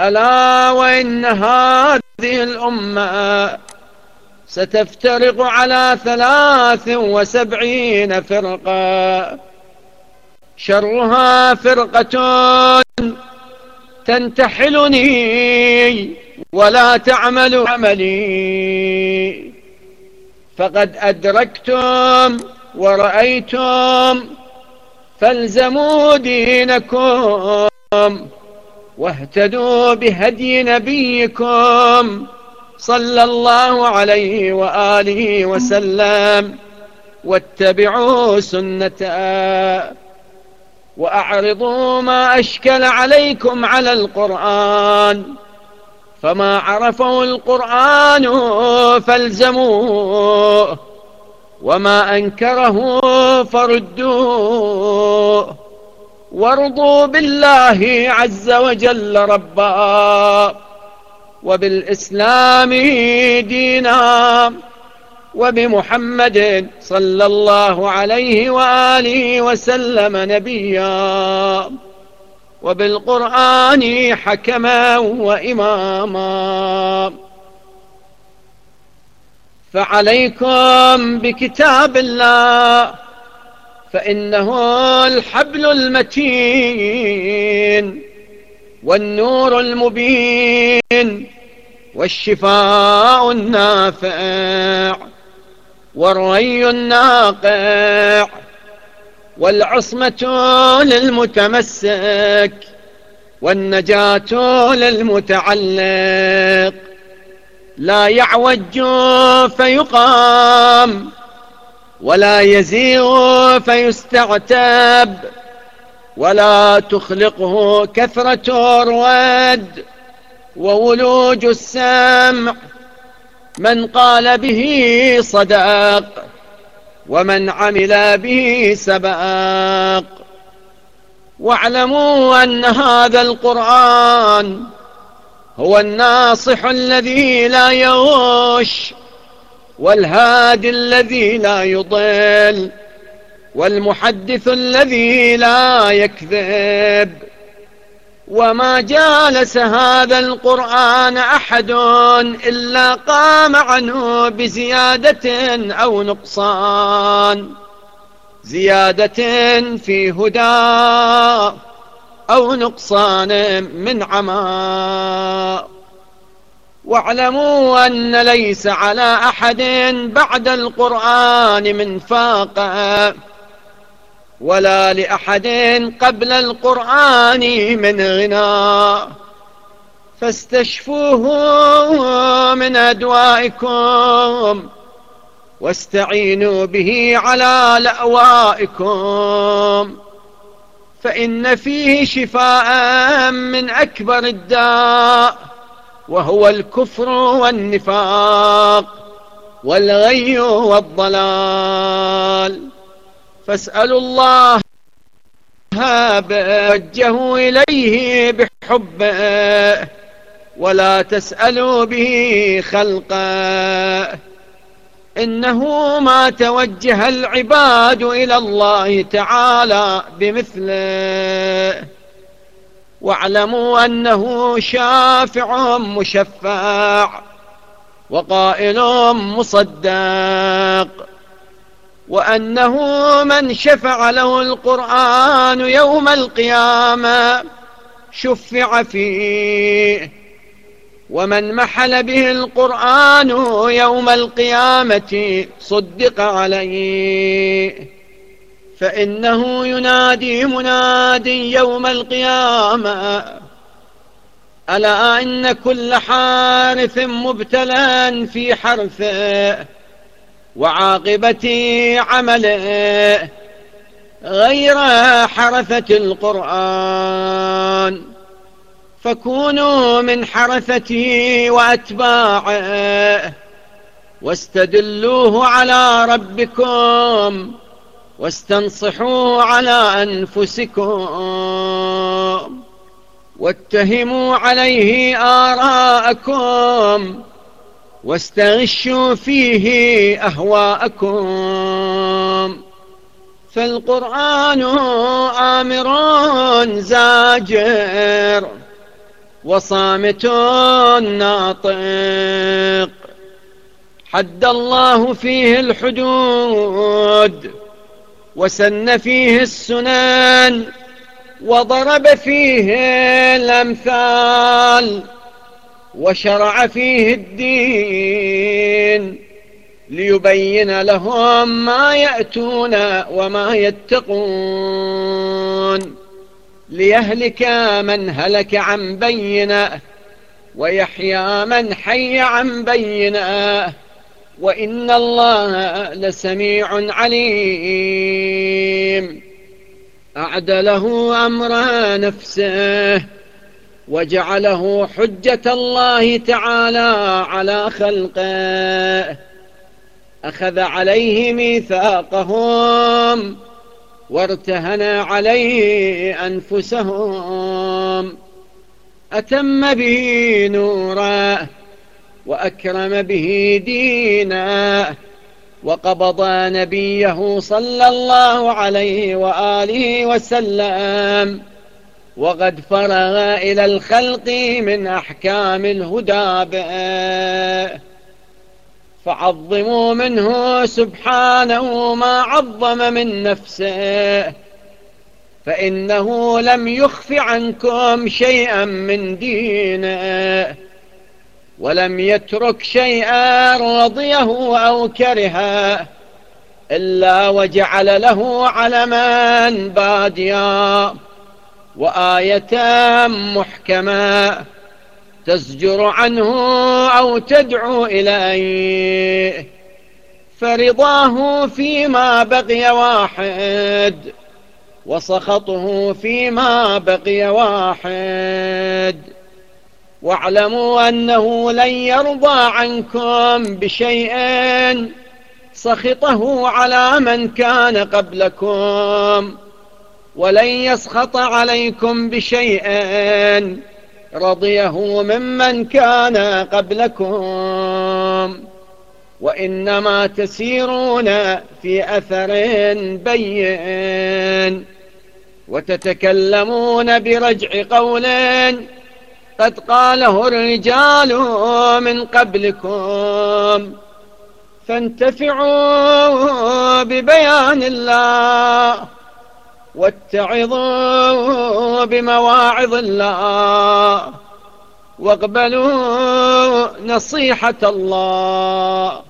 ألا وإن هذه الأمة ستفترق على ثلاث وسبعين فرقة. شرها فرقة تنتحلني ولا تعمل عملي. فقد أدركتم ورأيتم فالزموا دينكم واهتدوا بهدي نبيكم صلى الله عليه وآله وسلم واتبعوا سنته وأعرضوا ما أشكل عليكم على القرآن فما عرفوا القرآن فالزموه وما أنكره فردوه. وارضوا بالله عز وجل ربا. وبالإسلام دينا. وبمحمد صلى الله عليه وآله وسلم نبيا. وبالقرآن حكما وإماما. فعليكم بكتاب الله فإنه الحبل المتين والنور المبين والشفاء النافع والري الناقع والعصمة للمتمسك والنجاة للمتعلق. لا يعوج فيقام ولا يزيغ فيستعتب ولا تخلقه كثرة الرود وولوج السمع من قال به صدق ومن عمل به سبق واعلموا أن هذا القرآن هو الناصح الذي لا يغش والهادي الذي لا يضل والمحدث الذي لا يكذب. وما جالس هذا القرآن أحد إلا قام عنه بزيادة أو نقصان زيادة في هدى. أو نقصان من عمى واعلموا أن ليس على أحد بعد القرآن من فاقه ولا لأحد قبل القرآن من غنى فاستشفوه من أدوائكم واستعينوا به على لأوائكم. فإن فيه شفاء من أكبر الداء وهو الكفر والنفاق والغي والضلال. فاسألوا الله بوجهوا إليه بحبه ولا تسألوا به خلقه. إنه ما توجه العباد إلى الله تعالى بمثله. واعلموا أنه شافع مشفع وقائل مصدق وأنه من شفع له القرآن يوم القيامة شفع فيه. ومن محل به القرآن يوم القيامة صدق عليه فإنه ينادي منادي يوم القيامة ألا إن كل حارث مبتلى في حرثه وعاقبة عمله غير حرثة القرآن. فكونوا من حرثته وأتباعه واستدلوه على ربكم واستنصحوا على أنفسكم واتهموا عليه آراءكم واستغشوا فيه أهواءكم فالقرآن آمر زاجر وصامت ناطق. حد الله فيه الحدود وسن فيه السنن وضرب فيه الأمثال وشرع فيه الدين ليبين لهم ما يأتون وما يتقون. ليهلك من هلك عن بينة ويحيى من حي عن بينة. وإن الله لسميع عليم. أعدله أمر نفسه وجعله حجة الله تعالى على خلقه. أخذ عليه ميثاقهم. وارتهن عليه أنفسهم. أتم به نورا وأكرم به دينا وقبض نبيه صلى الله عليه وآله وسلم. وقد فرغ إلى الخلق من أحكام الهدى به. فعظموا منه سبحانه ما عظم من نفسه. فإنه لم يخف عنكم شيئا من دينه ولم يترك شيئا رضيه أو كرهه إلا وجعل له علما باديا وآية محكمة. تزجر عنه أو تدعو إليه فرضاه فيما بقي واحد وسخطه فيما بقي واحد. واعلموا أنه لن يرضى عنكم بشيء سخطه على من كان قبلكم ولن يسخط عليكم بشيء. رضيه ممن كان قبلكم. وإنما تسيرون في أثر بين. وتتكلمون برجع قول قد قاله الرجال من قبلكم. فانتفعوا ببيان الله. واتعظوا بمواعظ الله واقبلوا نصيحة الله.